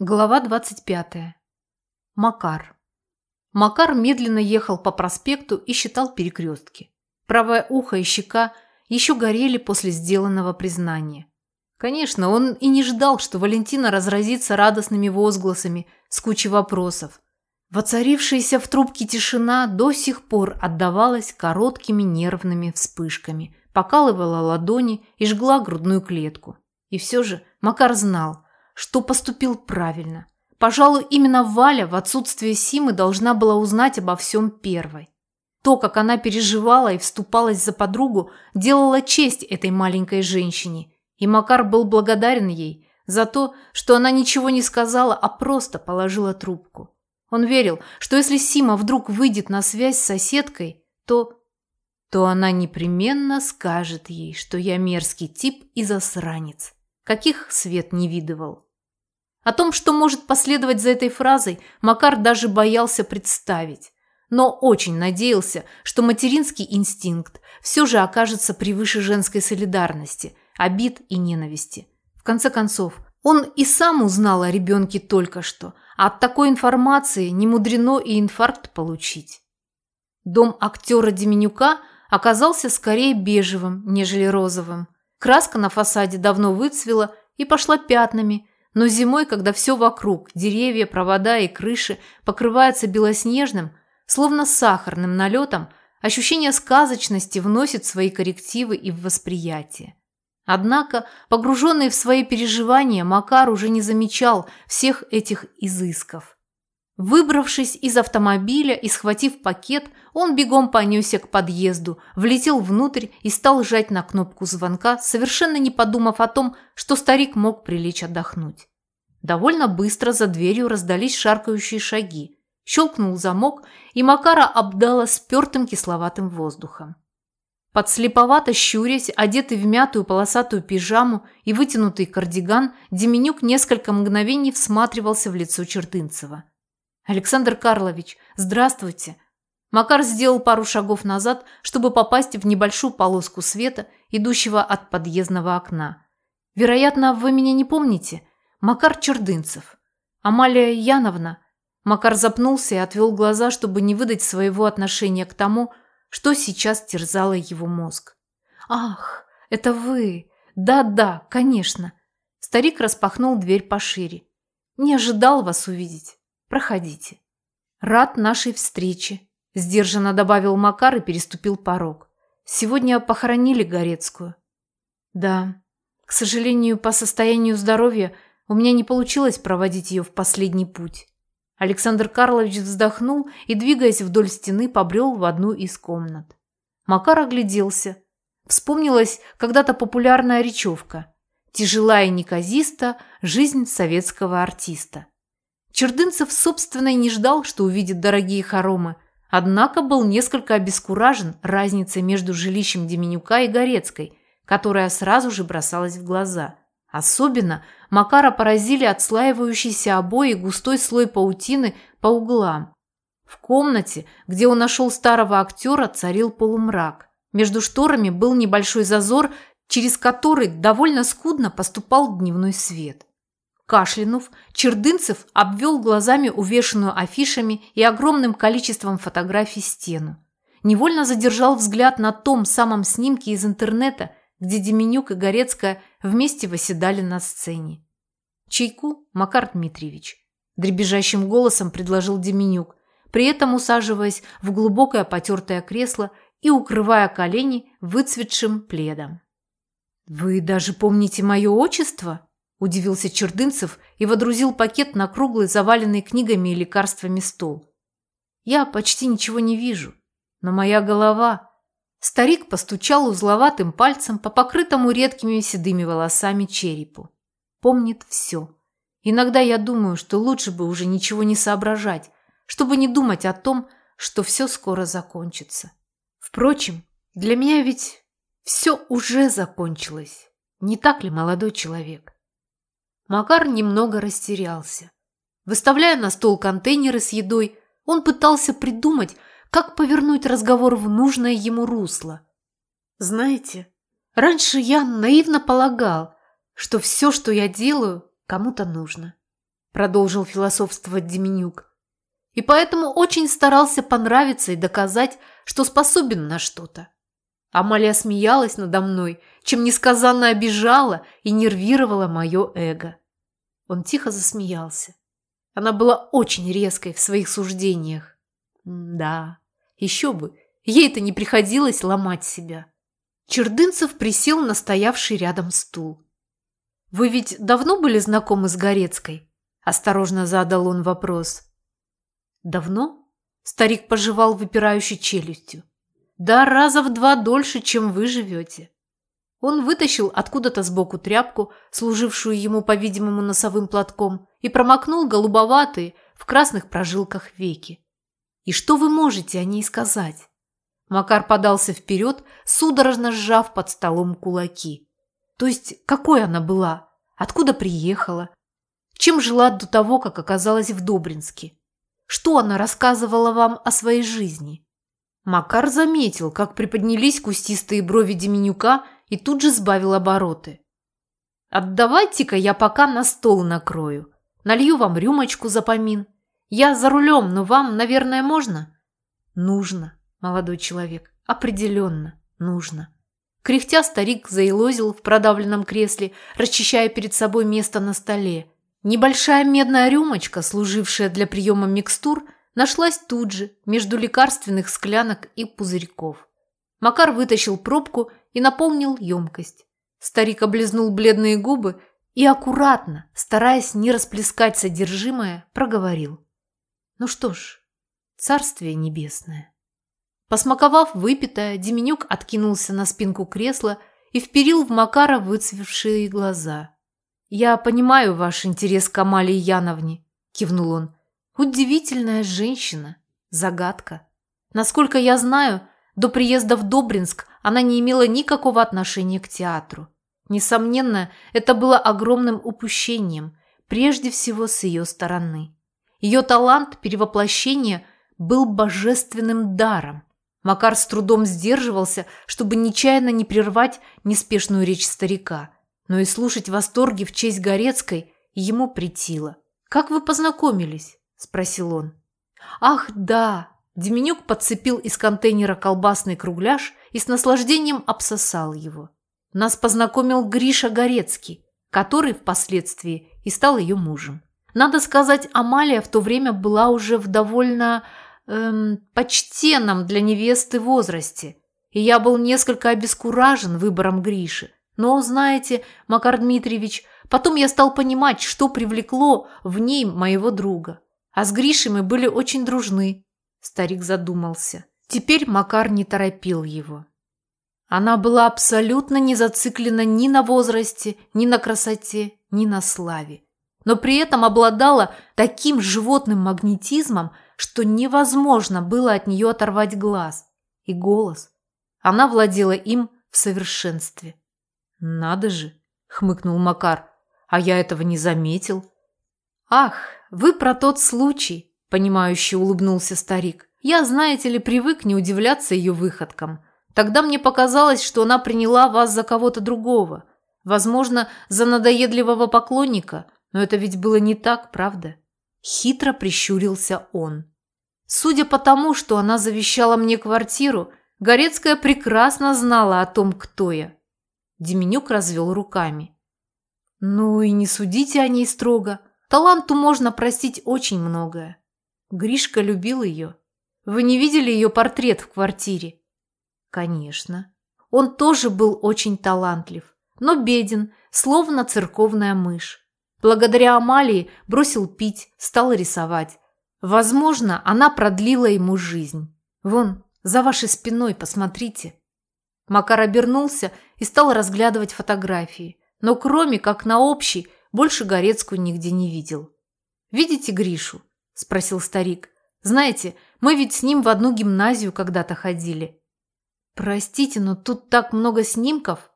Глава 25. Макар. Макар медленно ехал по проспекту и считал перекрестки. Правое ухо и щека еще горели после сделанного признания. Конечно, он и не ждал, что Валентина разразится радостными возгласами с кучей вопросов. Воцарившаяся в трубке тишина до сих пор отдавалась короткими нервными вспышками, покалывала ладони и жгла грудную клетку. И все же Макар знал – что поступил правильно. Пожалуй, именно Валя в отсутствие Симы должна была узнать обо всем первой. То, как она переживала и вступалась за подругу, делало честь этой маленькой женщине, и Макар был благодарен ей за то, что она ничего не сказала, а просто положила трубку. Он верил, что если Сима вдруг выйдет на связь с соседкой, то... то она непременно скажет ей, что я мерзкий тип и засранец, каких свет не видывал. О том, что может последовать за этой фразой, Макар даже боялся представить. Но очень надеялся, что материнский инстинкт все же окажется превыше женской солидарности, обид и ненависти. В конце концов, он и сам узнал о ребенке только что, а от такой информации не мудрено и инфаркт получить. Дом актера Деменюка оказался скорее бежевым, нежели розовым. Краска на фасаде давно выцвела и пошла пятнами, но зимой, когда все вокруг, деревья, провода и крыши, покрывается белоснежным, словно сахарным налетом, ощущение сказочности вносит свои коррективы и в восприятие. Однако, погруженный в свои переживания, Макар уже не замечал всех этих изысков. Выбравшись из автомобиля и схватив пакет, он бегом понесся к подъезду, влетел внутрь и стал жать на кнопку звонка, совершенно не подумав о том, что старик мог прилечь отдохнуть. Довольно быстро за дверью раздались шаркающие шаги. Щелкнул замок, и Макара обдала спертым кисловатым воздухом. Подслеповато щурясь, одетый в мятую полосатую пижаму и вытянутый кардиган, Деменюк несколько мгновений всматривался в лицо Чердынцева. «Александр Карлович, здравствуйте!» Макар сделал пару шагов назад, чтобы попасть в небольшую полоску света, идущего от подъездного окна. «Вероятно, вы меня не помните? Макар Чердынцев. Амалия Яновна». Макар запнулся и отвел глаза, чтобы не выдать своего отношения к тому, что сейчас терзало его мозг. «Ах, это вы! Да-да, конечно!» Старик распахнул дверь пошире. «Не ожидал вас увидеть». Проходите. Рад нашей встрече, сдержанно добавил Макар и переступил порог. Сегодня похоронили Горецкую. Да, к сожалению, по состоянию здоровья у меня не получилось проводить ее в последний путь. Александр Карлович вздохнул и, двигаясь вдоль стены, побрел в одну из комнат. Макар огляделся. Вспомнилась когда-то популярная речевка «Тяжелая и неказиста жизнь советского артиста». Чердынцев, собственно, и не ждал, что увидит дорогие хоромы, однако был несколько обескуражен разницей между жилищем Деменюка и Горецкой, которая сразу же бросалась в глаза. Особенно Макара поразили отслаивающиеся обои густой слой паутины по углам. В комнате, где он нашел старого актера, царил полумрак. Между шторами был небольшой зазор, через который довольно скудно поступал дневной свет. Кашлянув, Чердынцев обвел глазами увешанную афишами и огромным количеством фотографий стену. Невольно задержал взгляд на том самом снимке из интернета, где Деменюк и Горецкая вместе восседали на сцене. «Чайку, Макар Дмитриевич», – дребезжащим голосом предложил Деменюк, при этом усаживаясь в глубокое потертое кресло и укрывая колени выцветшим пледом. «Вы даже помните мое отчество?» Удивился Чердынцев и водрузил пакет на круглый, заваленный книгами и лекарствами стол. Я почти ничего не вижу, но моя голова... Старик постучал узловатым пальцем по покрытому редкими седыми волосами черепу. Помнит все. Иногда я думаю, что лучше бы уже ничего не соображать, чтобы не думать о том, что все скоро закончится. Впрочем, для меня ведь все уже закончилось. Не так ли, молодой человек? Макар немного растерялся. Выставляя на стол контейнеры с едой, он пытался придумать, как повернуть разговор в нужное ему русло. Знаете, раньше я наивно полагал, что все, что я делаю, кому-то нужно. продолжил философствовать Деменюк. И поэтому очень старался понравиться и доказать, что способен на что-то. Амалия смеялась надо мной, чем несказанно обижала и нервировала мое эго. Он тихо засмеялся. Она была очень резкой в своих суждениях. да, еще бы, ей-то не приходилось ломать себя. Чердынцев присел на стоявший рядом стул. «Вы ведь давно были знакомы с Горецкой?» – осторожно задал он вопрос. «Давно?» – старик пожевал выпирающей челюстью. «Да раза в два дольше, чем вы живете». Он вытащил откуда-то сбоку тряпку, служившую ему, по-видимому, носовым платком, и промокнул голубоватые в красных прожилках веки. «И что вы можете о ней сказать?» Макар подался вперед, судорожно сжав под столом кулаки. «То есть, какой она была? Откуда приехала? Чем жила до того, как оказалась в Добринске? Что она рассказывала вам о своей жизни?» Макар заметил, как приподнялись кустистые брови Деменюка и тут же сбавил обороты. «Отдавайте-ка я пока на стол накрою. Налью вам рюмочку за помин. Я за рулем, но вам, наверное, можно?» «Нужно, молодой человек, определенно нужно». Кряхтя старик заилозил в продавленном кресле, расчищая перед собой место на столе. Небольшая медная рюмочка, служившая для приема микстур, нашлась тут же, между лекарственных склянок и пузырьков. Макар вытащил пробку и наполнил емкость. Старик облизнул бледные губы и аккуратно, стараясь не расплескать содержимое, проговорил. Ну что ж, царствие небесное. Посмаковав выпитое, Деменюк откинулся на спинку кресла и вперил в Макара выцвевшие глаза. «Я понимаю ваш интерес к Амалии Яновне», – кивнул он. «Удивительная женщина. Загадка. Насколько я знаю, до приезда в Добринск она не имела никакого отношения к театру. Несомненно, это было огромным упущением, прежде всего с ее стороны. Ее талант перевоплощения был божественным даром. Макар с трудом сдерживался, чтобы нечаянно не прервать неспешную речь старика, но и слушать восторги в честь Горецкой ему притило. «Как вы познакомились?» – спросил он. «Ах, да!» Деменюк подцепил из контейнера колбасный кругляш и с наслаждением обсосал его. Нас познакомил Гриша Горецкий, который впоследствии и стал ее мужем. Надо сказать, Амалия в то время была уже в довольно эм, почтенном для невесты возрасте, и я был несколько обескуражен выбором Гриши. Но, знаете, Макар Дмитриевич, потом я стал понимать, что привлекло в ней моего друга. А с Гришей мы были очень дружны. Старик задумался. Теперь Макар не торопил его. Она была абсолютно не зациклена ни на возрасте, ни на красоте, ни на славе. Но при этом обладала таким животным магнетизмом, что невозможно было от нее оторвать глаз. И голос. Она владела им в совершенстве. «Надо же!» – хмыкнул Макар. «А я этого не заметил». «Ах, вы про тот случай!» понимающе улыбнулся старик. Я, знаете ли, привык не удивляться ее выходкам. Тогда мне показалось, что она приняла вас за кого-то другого. Возможно, за надоедливого поклонника, но это ведь было не так, правда? Хитро прищурился он. Судя по тому, что она завещала мне квартиру, Горецкая прекрасно знала о том, кто я. Деменюк развел руками. Ну и не судите о ней строго. Таланту можно простить очень многое. Гришка любил ее. Вы не видели ее портрет в квартире? Конечно. Он тоже был очень талантлив, но беден, словно церковная мышь. Благодаря Амалии бросил пить, стал рисовать. Возможно, она продлила ему жизнь. Вон, за вашей спиной, посмотрите. Макар обернулся и стал разглядывать фотографии, но кроме как на общей, больше Горецкую нигде не видел. Видите Гришу? – спросил старик. «Знаете, мы ведь с ним в одну гимназию когда-то ходили». «Простите, но тут так много снимков».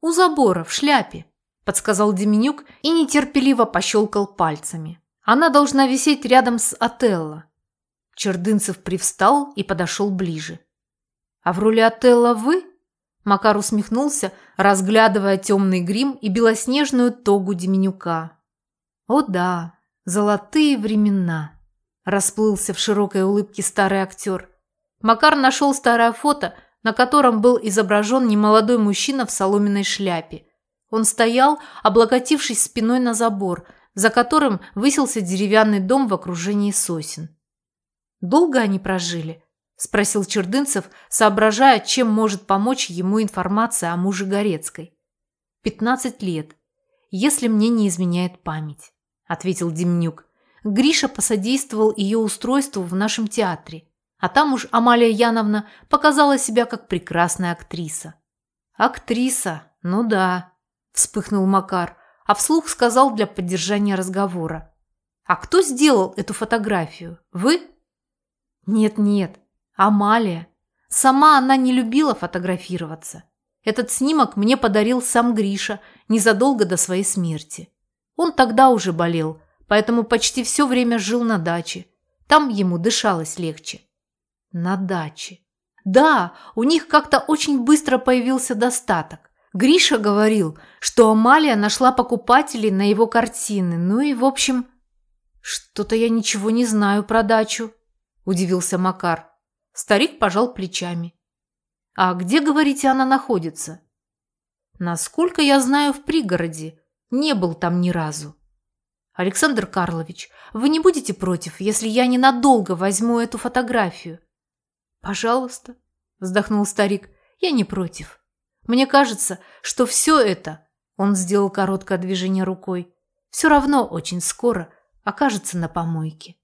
«У забора, в шляпе», – подсказал Деменюк и нетерпеливо пощелкал пальцами. «Она должна висеть рядом с Отелло». Чердынцев привстал и подошел ближе. «А в роли Отелло вы?» Макар усмехнулся, разглядывая темный грим и белоснежную тогу Деменюка. «О да, Золотые времена. Расплылся в широкой улыбке старый актер. Макар нашел старое фото, на котором был изображен немолодой мужчина в соломенной шляпе. Он стоял, облокотившись спиной на забор, за которым высился деревянный дом в окружении сосен. «Долго они прожили?» – спросил Чердынцев, соображая, чем может помочь ему информация о муже Горецкой. «Пятнадцать лет, если мне не изменяет память», – ответил Демнюк. Гриша посодействовал ее устройству в нашем театре, а там уж Амалия Яновна показала себя как прекрасная актриса. «Актриса, ну да», – вспыхнул Макар, а вслух сказал для поддержания разговора. «А кто сделал эту фотографию? Вы?» «Нет-нет, Амалия. Сама она не любила фотографироваться. Этот снимок мне подарил сам Гриша незадолго до своей смерти. Он тогда уже болел, поэтому почти все время жил на даче. Там ему дышалось легче. На даче. Да, у них как-то очень быстро появился достаток. Гриша говорил, что Амалия нашла покупателей на его картины. Ну и, в общем, что-то я ничего не знаю про дачу, удивился Макар. Старик пожал плечами. А где, говорите, она находится? Насколько я знаю, в пригороде. Не был там ни разу. Александр Карлович, вы не будете против, если я ненадолго возьму эту фотографию? «Пожалуйста», – вздохнул старик, – «я не против. Мне кажется, что все это...» – он сделал короткое движение рукой. «Все равно очень скоро окажется на помойке».